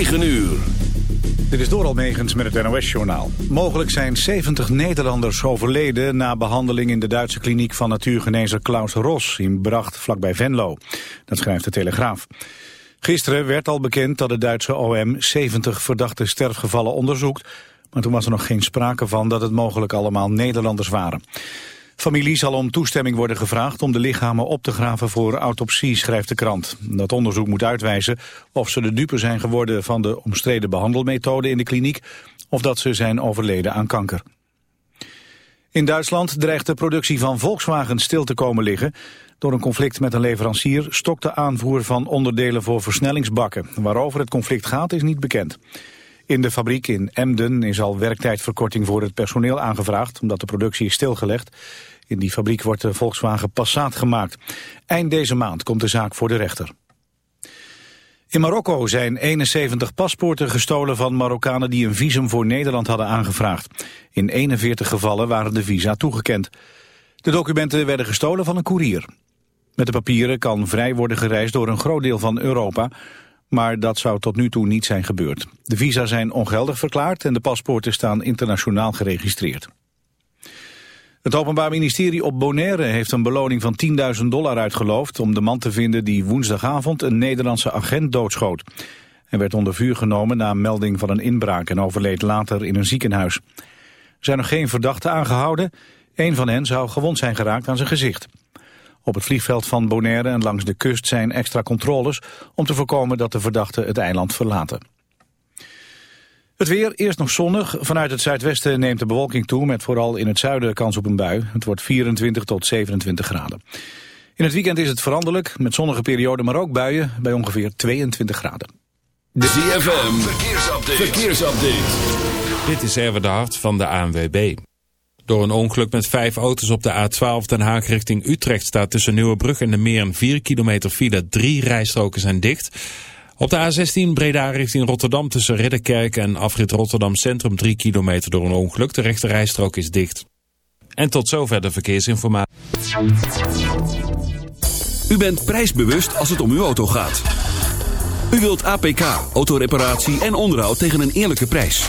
9 uur. Dit is Doral Megens met het NOS-journaal. Mogelijk zijn 70 Nederlanders overleden na behandeling in de Duitse kliniek van natuurgenezer Klaus Ros in Bracht vlakbij Venlo. Dat schrijft de Telegraaf. Gisteren werd al bekend dat de Duitse OM 70 verdachte sterfgevallen onderzoekt, maar toen was er nog geen sprake van dat het mogelijk allemaal Nederlanders waren. Familie zal om toestemming worden gevraagd om de lichamen op te graven voor autopsie, schrijft de krant. Dat onderzoek moet uitwijzen of ze de dupe zijn geworden van de omstreden behandelmethode in de kliniek of dat ze zijn overleden aan kanker. In Duitsland dreigt de productie van Volkswagen stil te komen liggen. Door een conflict met een leverancier stokt de aanvoer van onderdelen voor versnellingsbakken. Waarover het conflict gaat is niet bekend. In de fabriek in Emden is al werktijdverkorting voor het personeel aangevraagd... omdat de productie is stilgelegd. In die fabriek wordt de Volkswagen Passat gemaakt. Eind deze maand komt de zaak voor de rechter. In Marokko zijn 71 paspoorten gestolen van Marokkanen die een visum voor Nederland hadden aangevraagd. In 41 gevallen waren de visa toegekend. De documenten werden gestolen van een koerier. Met de papieren kan vrij worden gereisd door een groot deel van Europa, maar dat zou tot nu toe niet zijn gebeurd. De visa zijn ongeldig verklaard en de paspoorten staan internationaal geregistreerd. Het Openbaar Ministerie op Bonaire heeft een beloning van 10.000 dollar uitgeloofd... om de man te vinden die woensdagavond een Nederlandse agent doodschoot. Hij werd onder vuur genomen na een melding van een inbraak... en overleed later in een ziekenhuis. Er zijn nog geen verdachten aangehouden. Een van hen zou gewond zijn geraakt aan zijn gezicht. Op het vliegveld van Bonaire en langs de kust zijn extra controles... om te voorkomen dat de verdachten het eiland verlaten. Het weer, eerst nog zonnig. Vanuit het zuidwesten neemt de bewolking toe... met vooral in het zuiden kans op een bui. Het wordt 24 tot 27 graden. In het weekend is het veranderlijk, met zonnige perioden... maar ook buien bij ongeveer 22 graden. De ZFM, verkeersupdate. verkeersupdate. Dit is Erwin de Hart van de ANWB. Door een ongeluk met vijf auto's op de A12 Den Haag richting Utrecht... staat tussen Nieuwebrug en de Meer een 4 kilometer file. Drie rijstroken zijn dicht... Op de A16 Breda richting Rotterdam tussen Ridderkerk en afrit Rotterdam Centrum 3 kilometer door een ongeluk. De rechte rijstrook is dicht. En tot zover de verkeersinformatie. U bent prijsbewust als het om uw auto gaat. U wilt APK, autoreparatie en onderhoud tegen een eerlijke prijs.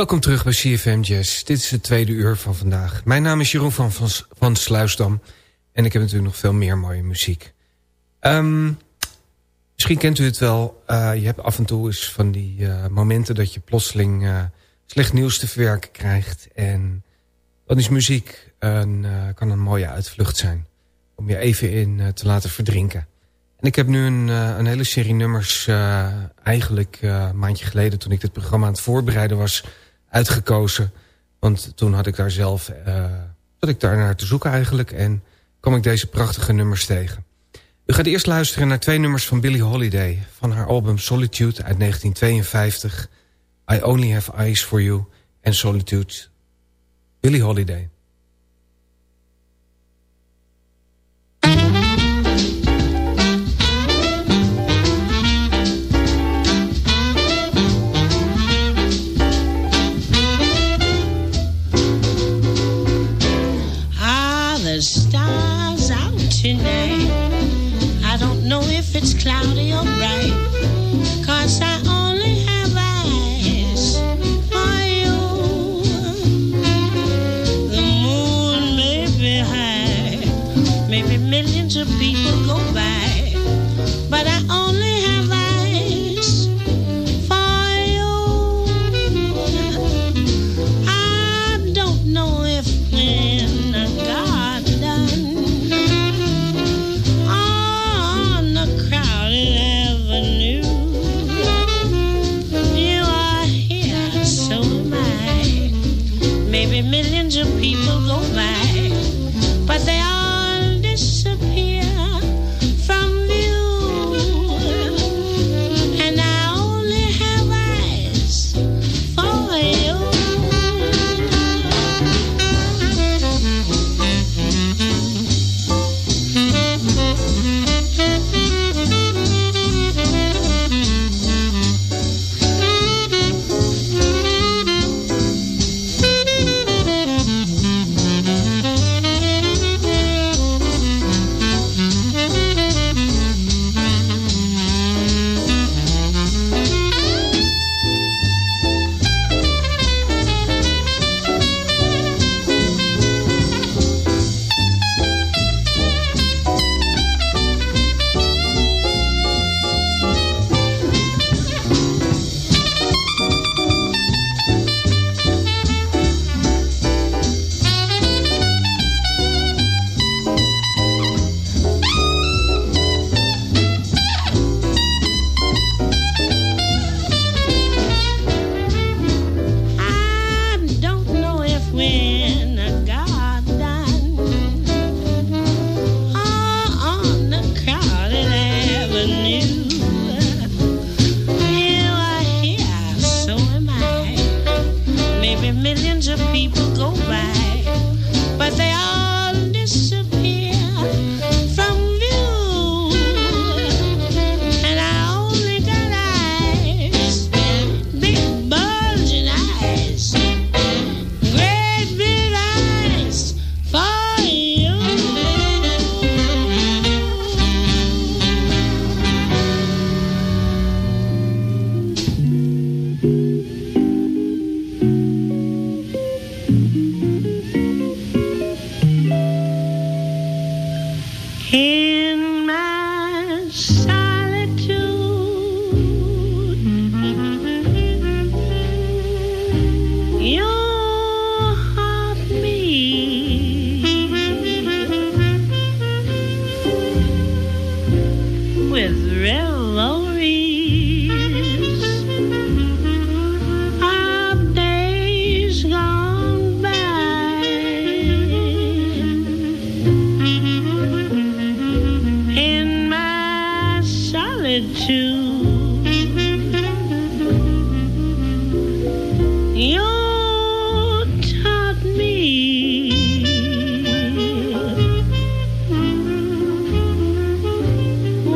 Welkom terug bij CFM Jazz. Dit is het tweede uur van vandaag. Mijn naam is Jeroen van, van, Sluisdam. En ik heb natuurlijk nog veel meer mooie muziek. Um, misschien kent u het wel. Uh, je hebt af en toe eens van die uh, momenten dat je plotseling uh, slecht nieuws te verwerken krijgt. En dan is muziek een, kan een mooie uitvlucht zijn. Om je even in te laten verdrinken. En ik heb nu een, een hele serie nummers eigenlijk een maandje geleden... toen ik dit programma aan het voorbereiden was uitgekozen. Want toen had ik daar zelf, uh, ik daar naar te zoeken eigenlijk. En kwam ik deze prachtige nummers tegen. U gaat eerst luisteren naar twee nummers van Billie Holiday... van haar album Solitude uit 1952. I Only Have Eyes For You en Solitude. Billie Holiday.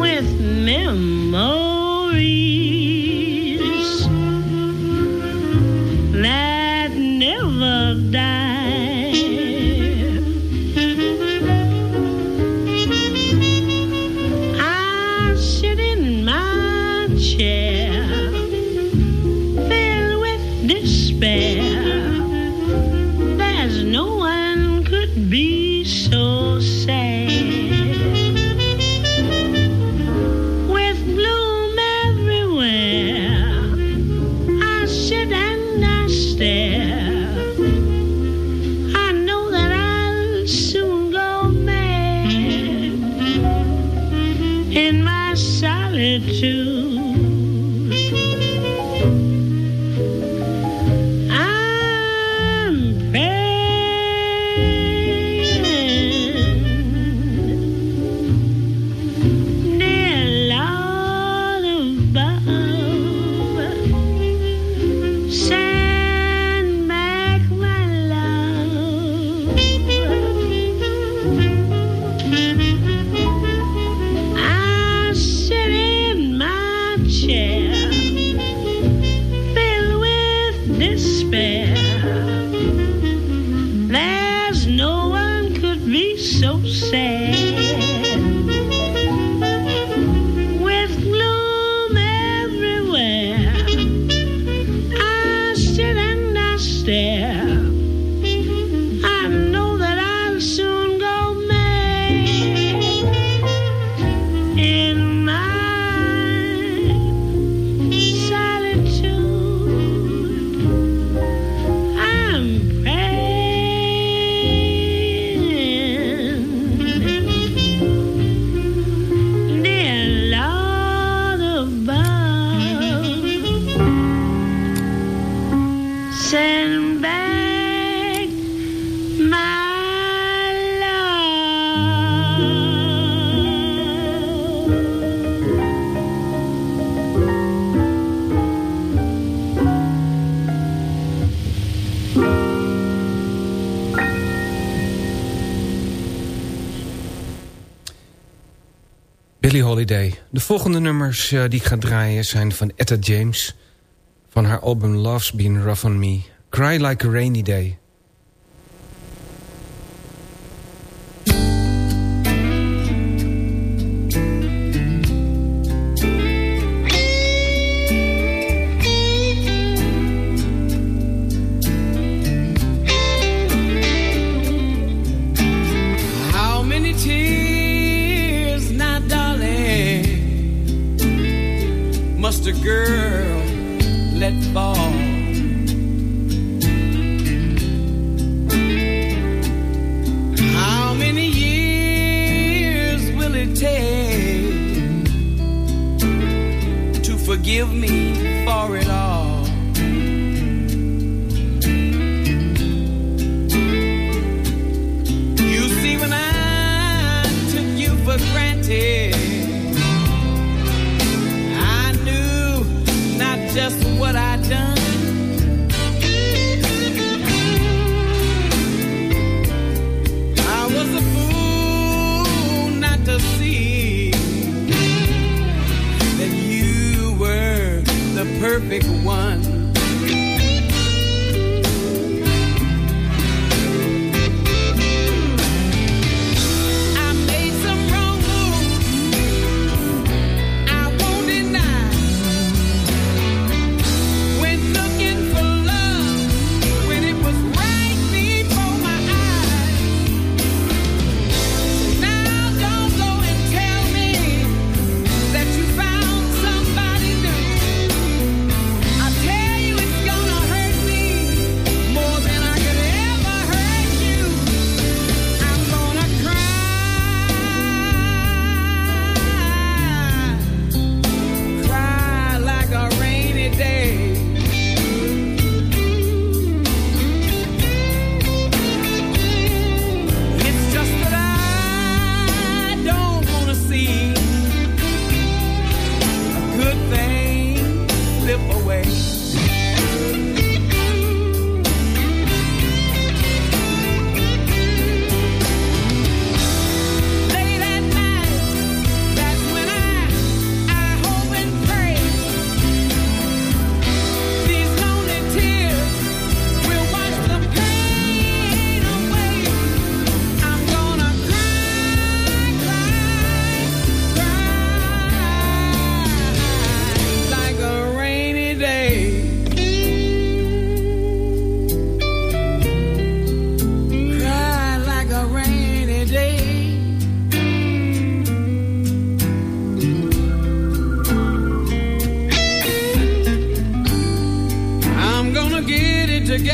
With memories Holiday. De volgende nummers eh, die ik ga draaien zijn van Etta James. Van haar album Love's Been Rough On Me. Cry Like A Rainy Day.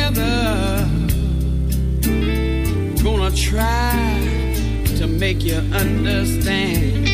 together. Gonna try to make you understand.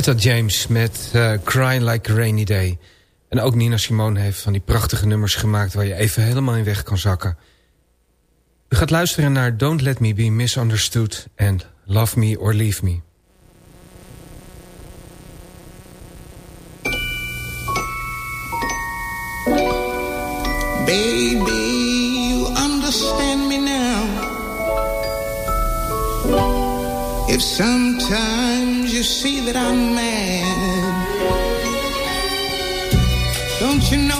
Etta James met uh, Cry Like a Rainy Day. En ook Nina Simone heeft van die prachtige nummers gemaakt... waar je even helemaal in weg kan zakken. U gaat luisteren naar Don't Let Me Be Misunderstood... en Love Me or Leave Me. Baby, you understand me now. If sometimes you see that I'm mad, don't you know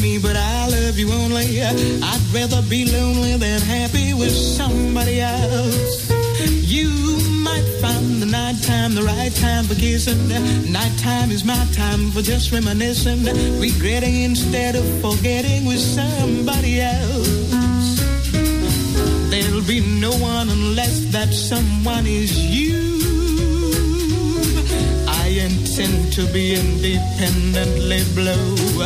me, but I love you only. I'd rather be lonely than happy with somebody else. You might find the night time the right time for kissing. Nighttime is my time for just reminiscing, regretting instead of forgetting with somebody else. There'll be no one unless that someone is you. To be independently blue.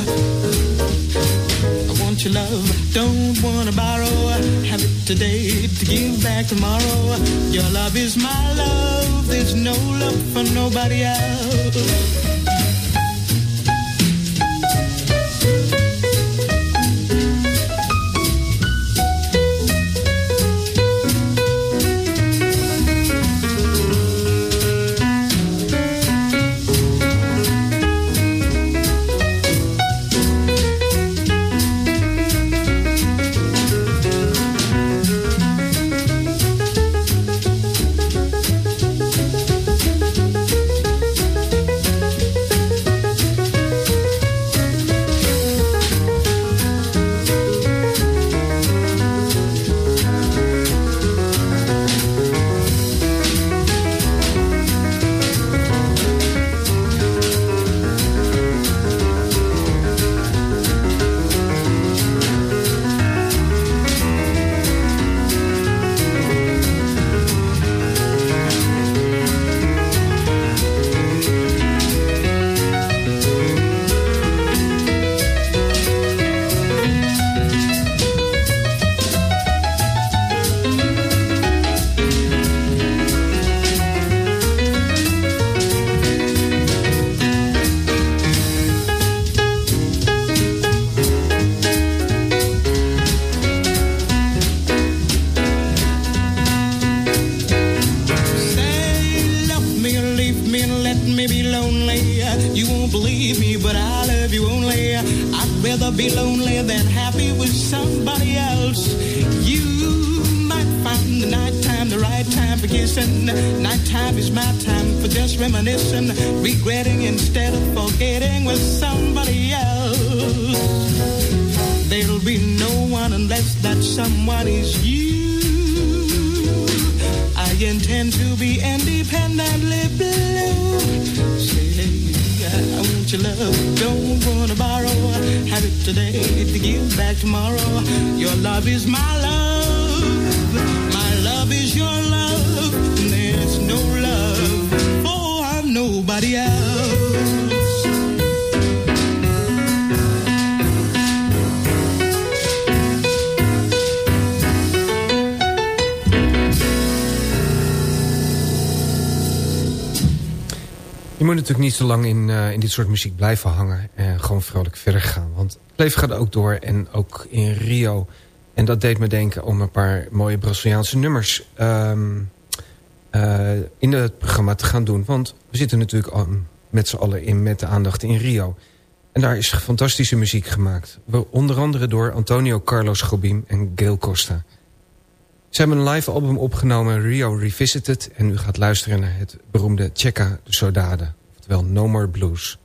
I want your love, don't wanna borrow. Have it today to give back tomorrow. Your love is my love, there's no love for nobody else. Be independently blue. Say, I want your love, don't wanna borrow. Have it today to give back tomorrow. Your love is my love, natuurlijk niet zo lang in, eh, in dit soort muziek blijven hangen. En gewoon vrolijk verder gaan. Want het leven gaat ook door. En ook in Rio. En dat deed me denken om een paar mooie Braziliaanse nummers... ehm, eh, in het programma te gaan doen. Want we zitten natuurlijk al met z'n allen in met de aandacht in Rio. En daar is fantastische muziek gemaakt. Onder andere door Antonio Carlos Jobim en Gail Costa. Ze hebben een live album opgenomen, Rio Revisited... en u gaat luisteren naar het beroemde Checa de Saudade. Oftewel No More Blues.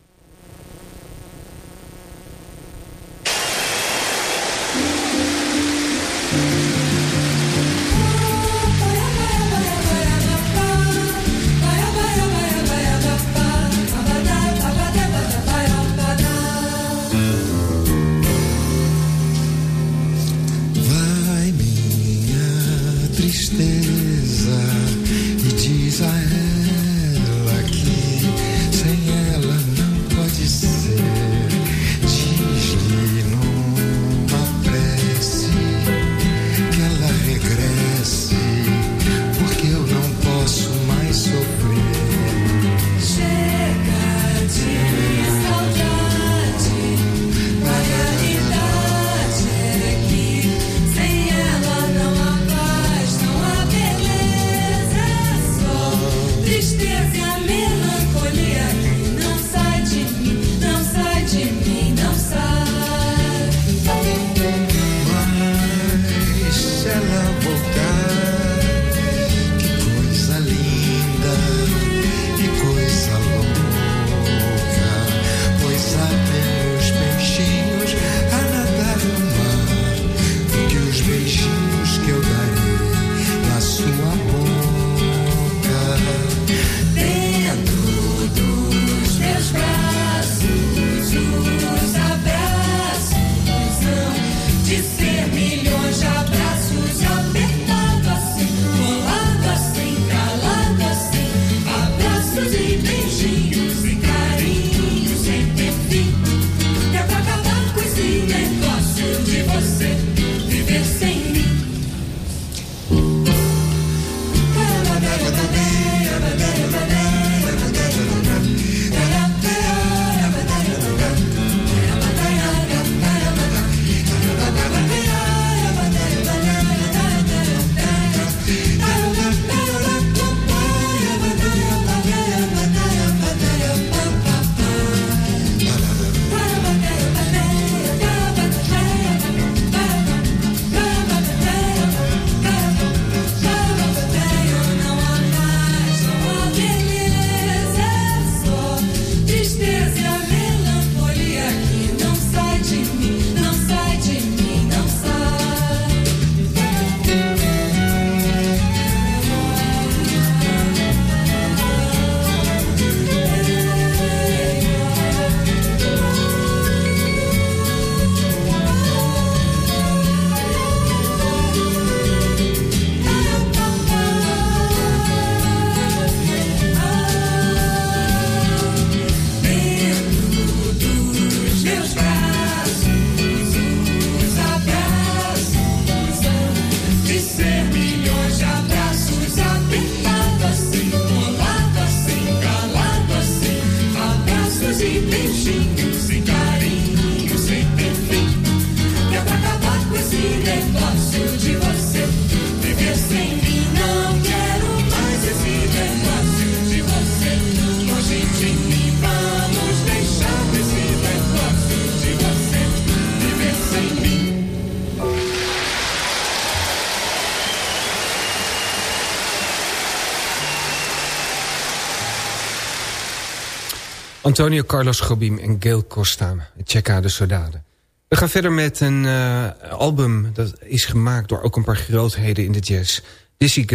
Antonio Carlos Jobim en Gail Costa. Checa de Soldade. We gaan verder met een uh, album dat is gemaakt door ook een paar grootheden in de jazz. Dizzy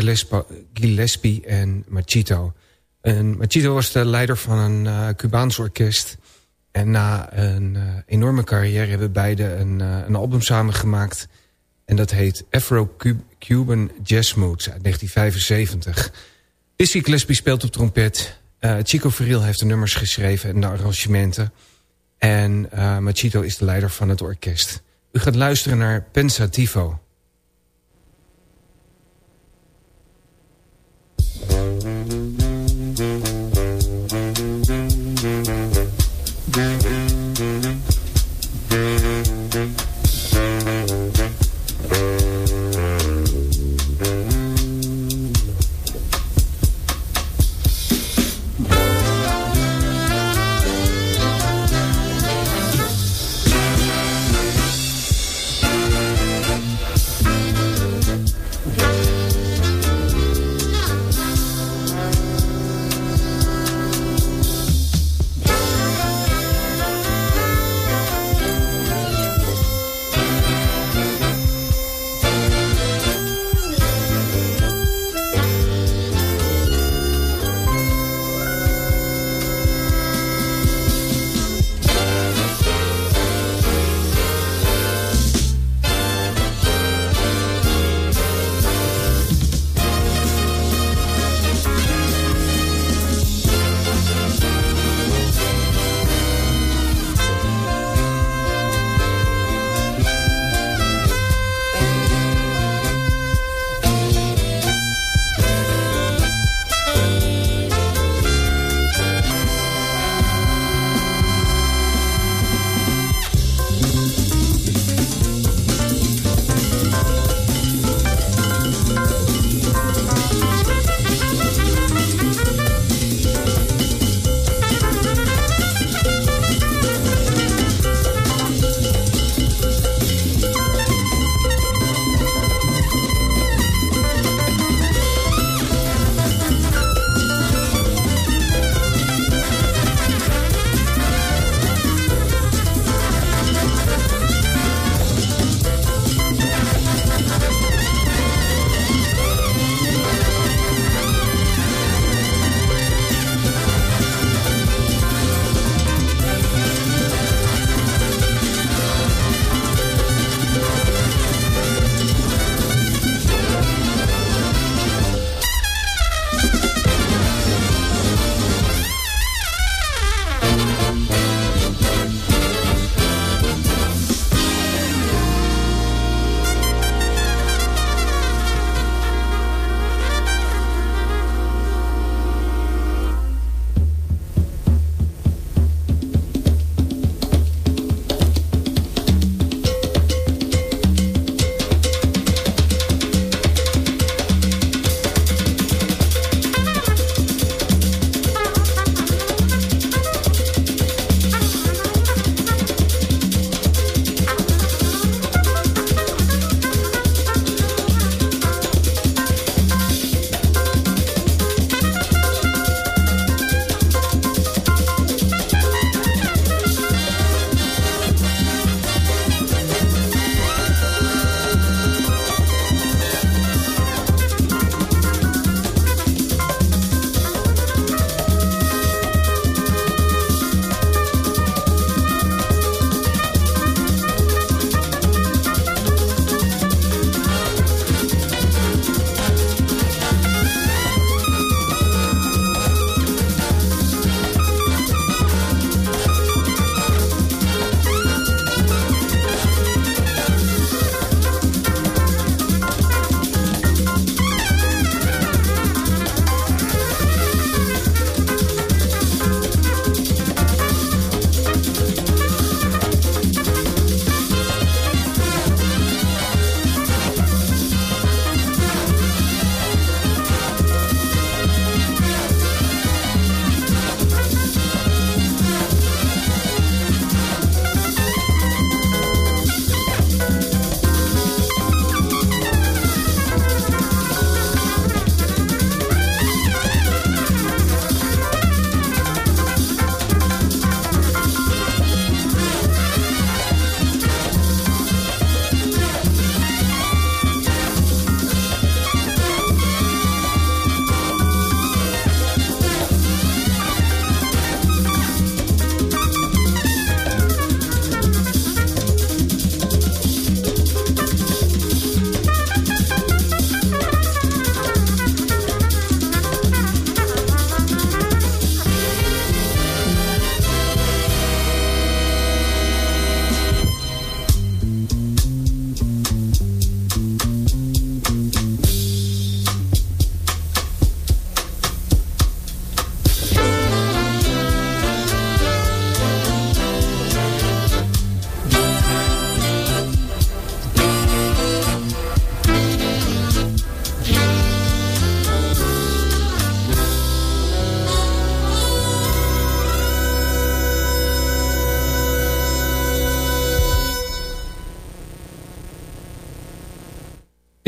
Gillespie, en Machito. En Machito was de leider van een uh, Cubaans orkest. En na een uh, enorme carrière hebben beide een, een album samengemaakt. En dat heet Afro-Cuban Jazz Moods uit 1975. Dizzy Gillespie speelt op trompet. Eh, Chico Verriel heeft de nummers geschreven en de arrangementen. En eh, Machito is de leider van het orkest. U gaat luisteren naar Pensativo.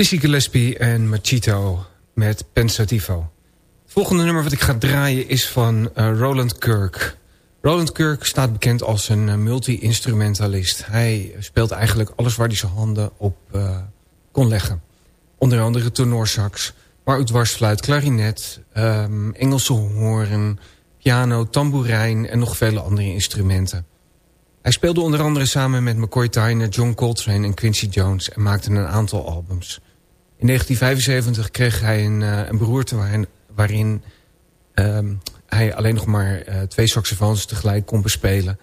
Dizzy Gillespie en Machito met Pensativo. Het volgende nummer wat ik ga draaien is van eh, Roland Kirk. Roland Kirk staat bekend als een eh, multi-instrumentalist. Hij speelt eigenlijk alles waar hij zijn handen op eh, kon leggen. Onder andere tenorsax, maar ook dwarsfluit, klarinet, ehm, Engelse hoorn, piano, tamboerijn en nog vele andere instrumenten. Hij speelde onder andere samen met McCoy Tyner, John Coltrane en Quincy Jones en maakte een aantal albums. In 1975 kreeg hij een, uh, een beroerte waarin, um, hij alleen nog maar uh, twee saxofoons tegelijk kon bespelen.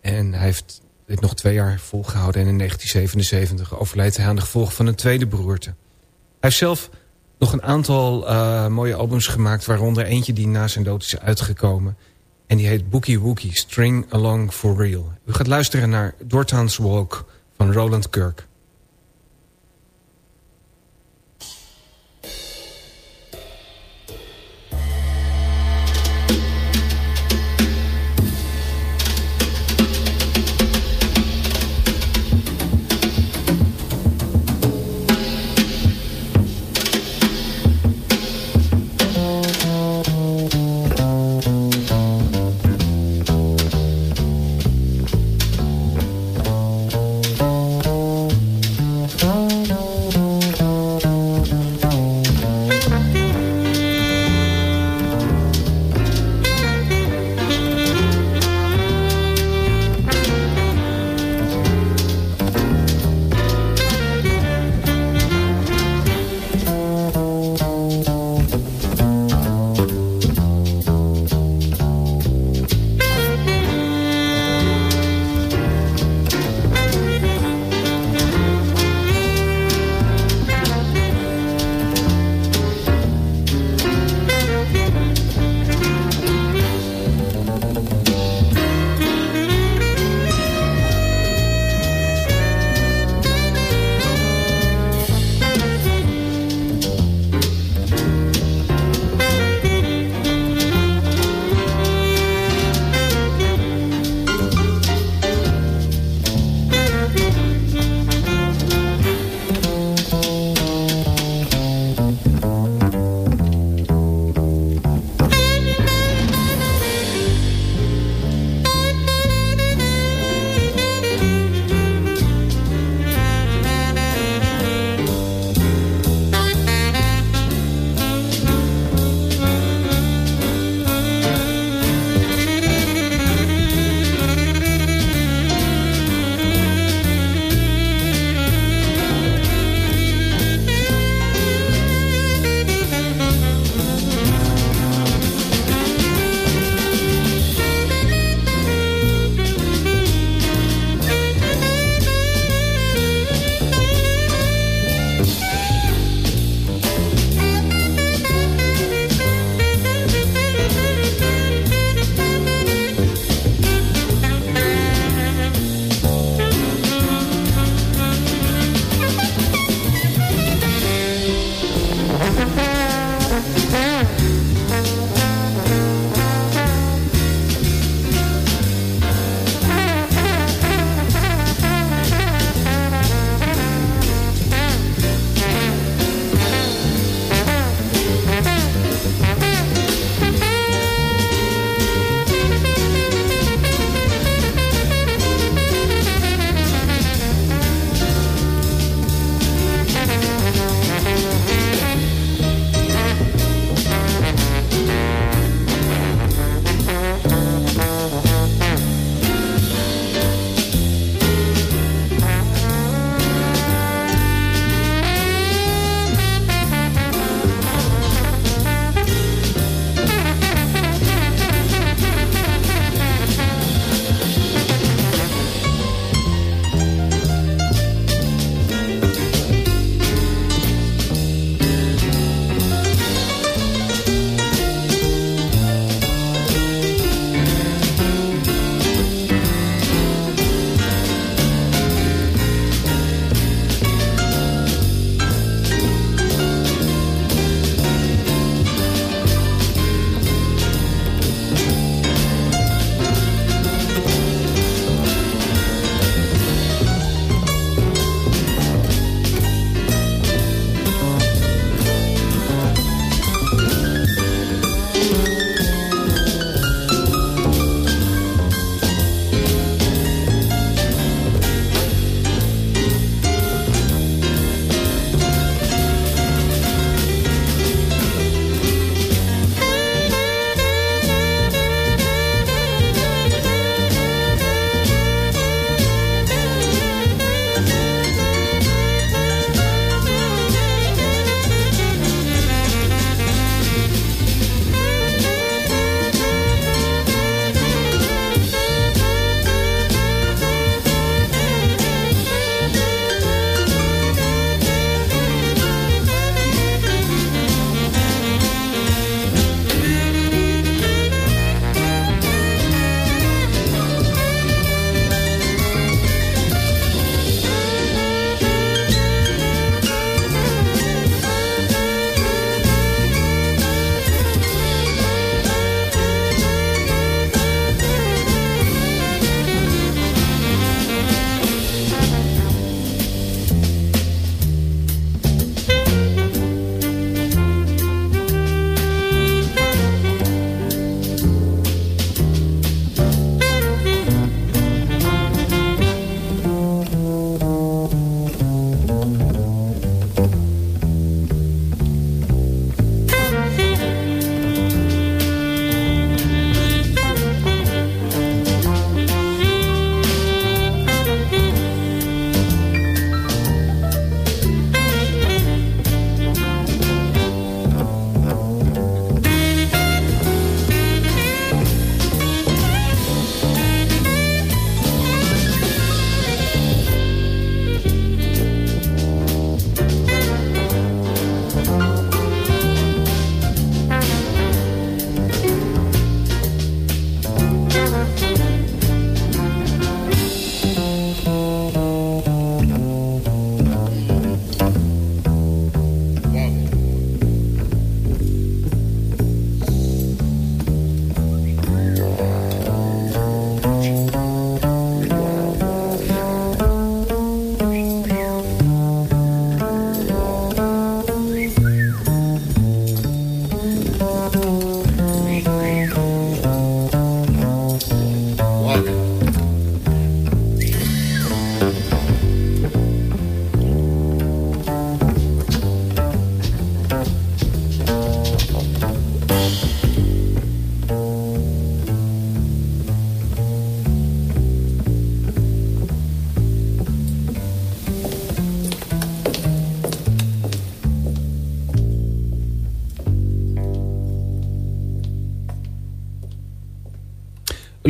En hij heeft dit nog twee jaar volgehouden en in 1977 overleed hij aan de gevolgen van een tweede beroerte. Hij heeft zelf nog een aantal uh, mooie albums gemaakt, waaronder eentje die na zijn dood is uitgekomen. En die heet Bookie Wookie, String Along for Real. U gaat luisteren naar Dorthaans Walk van Roland Kirk.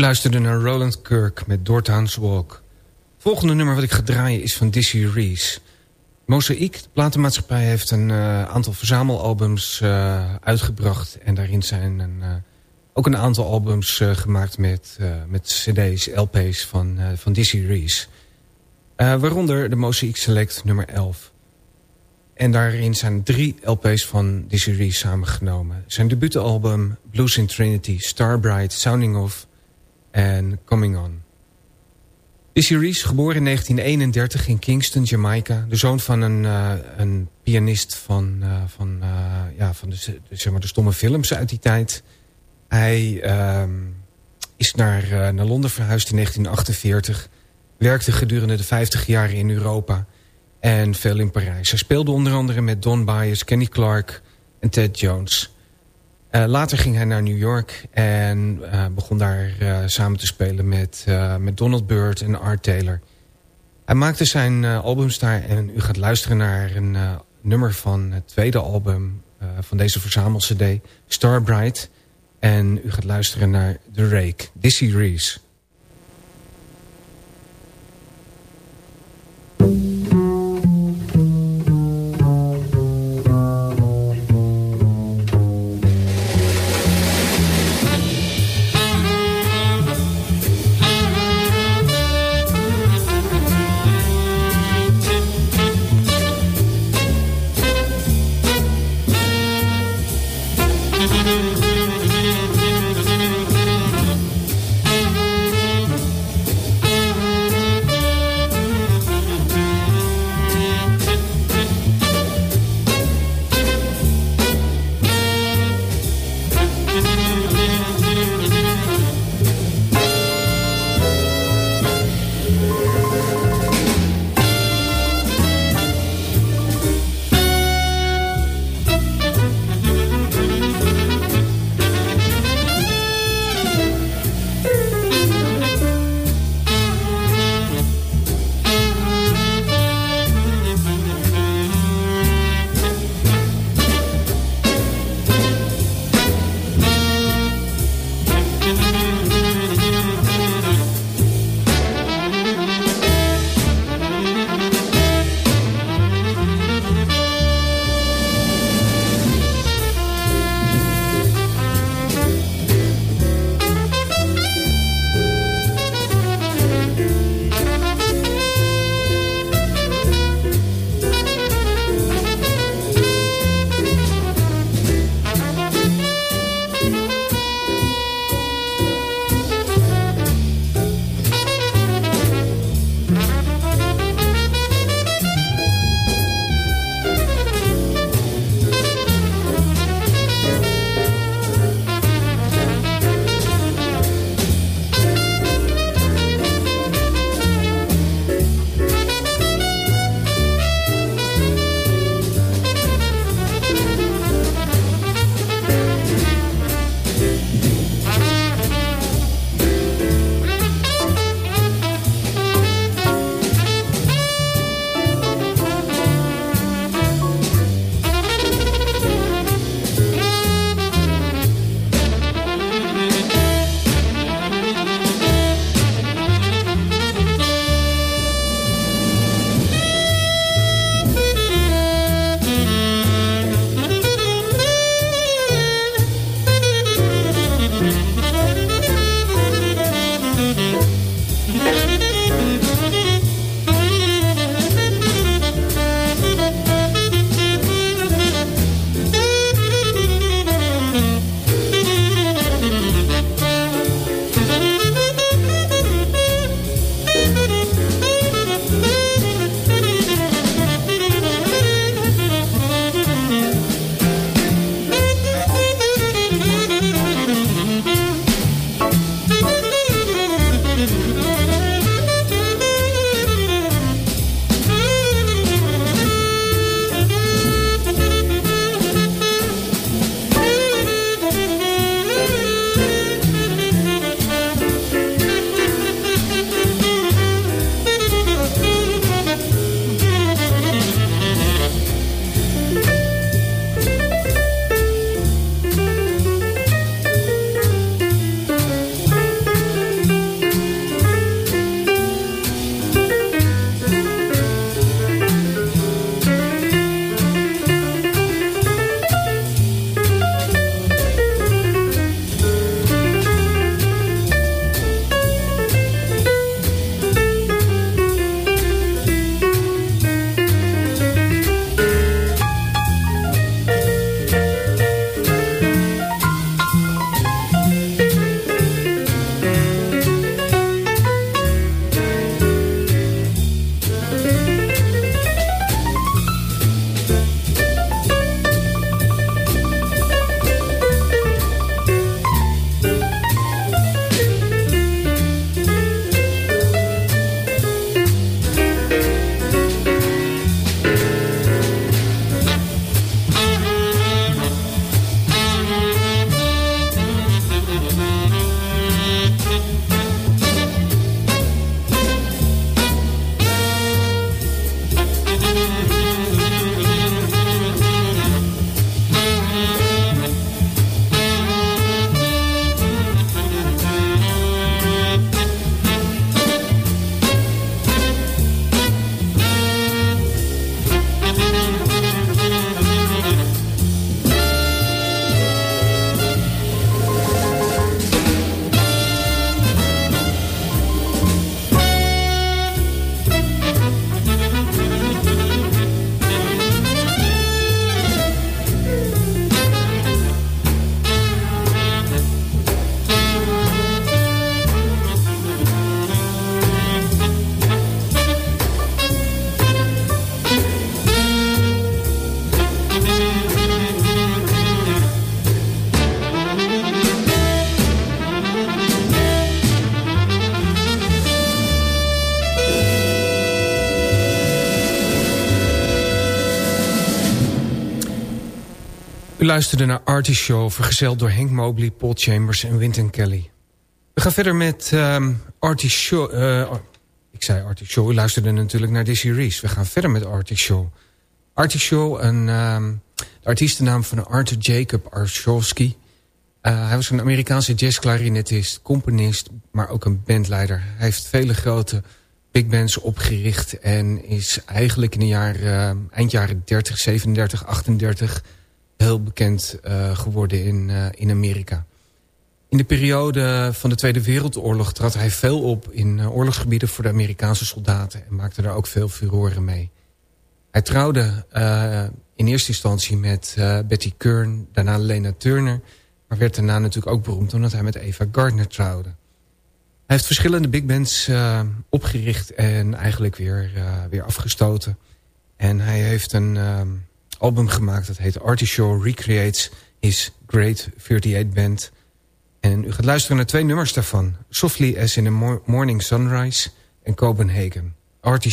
Luisterde naar Roland Kirk met Doortown's Walk. Volgende nummer wat ik ga draaien is van Dizzy Reese. Mosaic, de platenmaatschappij, heeft een uh, aantal verzamelalbums uh, uitgebracht. En daarin zijn een, uh, ook een aantal albums gemaakt met, met cd's, lp's van, van Dizzy Reese. waaronder de Mosaic Select nummer 11. En daarin zijn drie LP's van Dizzy Reese samengenomen. Zijn debuutalbum Blues in Trinity, Starbright, Sounding Off en Coming On. Dizzy Reese, geboren in 1931 in Kingston, Jamaica. De zoon van een, uh, een pianist van, uh, van, uh, ja, van de, zeg maar de stomme films uit die tijd. Hij ehm, is naar, naar Londen verhuisd in 1948. Werkte gedurende de 50 jaren in Europa en veel in Parijs. Hij speelde onder andere met Don Byers, Kenny Clark en Ted Jones. Uh, later ging hij naar New York en uh, begon daar uh, samen te spelen met, met Donald Byrd en Art Taylor. Hij maakte zijn albums daar en u gaat luisteren naar een nummer van het tweede album van deze verzamel-cd, Starbright. En u gaat luisteren naar The Rake, Dizzy Reese. Luisterde naar Artie Show, vergezeld door Hank Mobley, Paul Chambers en Wynton Kelly. We gaan verder met um, Artie Show. Uh, ik zei Artie Show, u luisterde natuurlijk naar Dizzy Reese. We gaan verder met Artie Show. Artie Show, een, um, de artiestennaam van Arthur Jacob Arshowski. Uh, hij was een Amerikaanse jazzklarinetist, componist, maar ook een bandleider. Hij heeft vele grote big bands opgericht en is eigenlijk in de jaar, uh, eind jaren 30, 37, 38 heel bekend uh, geworden in, uh, in Amerika. In de periode van de Tweede Wereldoorlog trad hij veel op in uh, oorlogsgebieden voor de Amerikaanse soldaten en maakte daar ook veel furoren mee. Hij trouwde in eerste instantie met Betty Kern, daarna Lena Turner, maar werd daarna natuurlijk ook beroemd omdat hij met Eva Gardner trouwde. Hij heeft verschillende big bands opgericht en eigenlijk weer, weer afgestoten. En hij heeft een uh, album gemaakt dat heet Artie Show Recreates His Great 38 Band. En u gaat luisteren naar twee nummers daarvan. Softly as in a Morning Sunrise en Copenhagen. Artie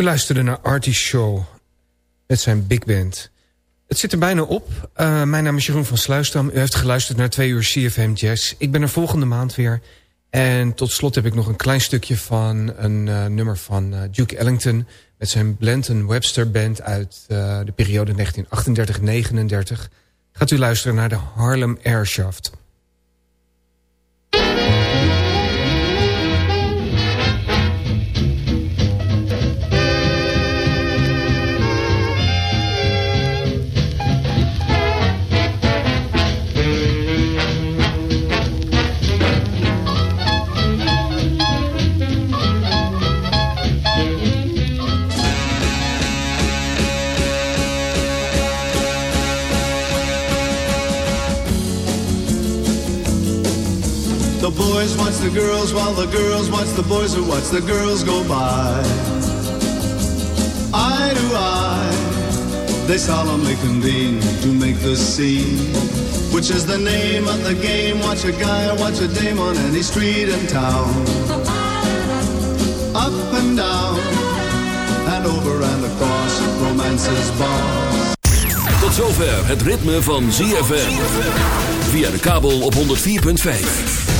U luisterde naar Artie Show met zijn big band. Het zit er bijna op. Uh, mijn naam is Jeroen van Sluisdam. U heeft geluisterd naar twee uur CFM Jazz. Ik ben er volgende maand weer. En tot slot heb ik nog een klein stukje van een uh, nummer van uh, Duke Ellington... met zijn Blanton Webster Band uit de periode 1938-39. Gaat u luisteren naar de Harlem Airshaft. Boys watch the girls while the girls watch the boys who watch the girls go by. Eye to eye, they solemnly convene to make the scene, which is the name of the game. Watch a guy or watch a dame on any street in town. Up and down, and over and across, romance's bars. Tot zover het ritme van ZFM. Via de kabel op 104.5.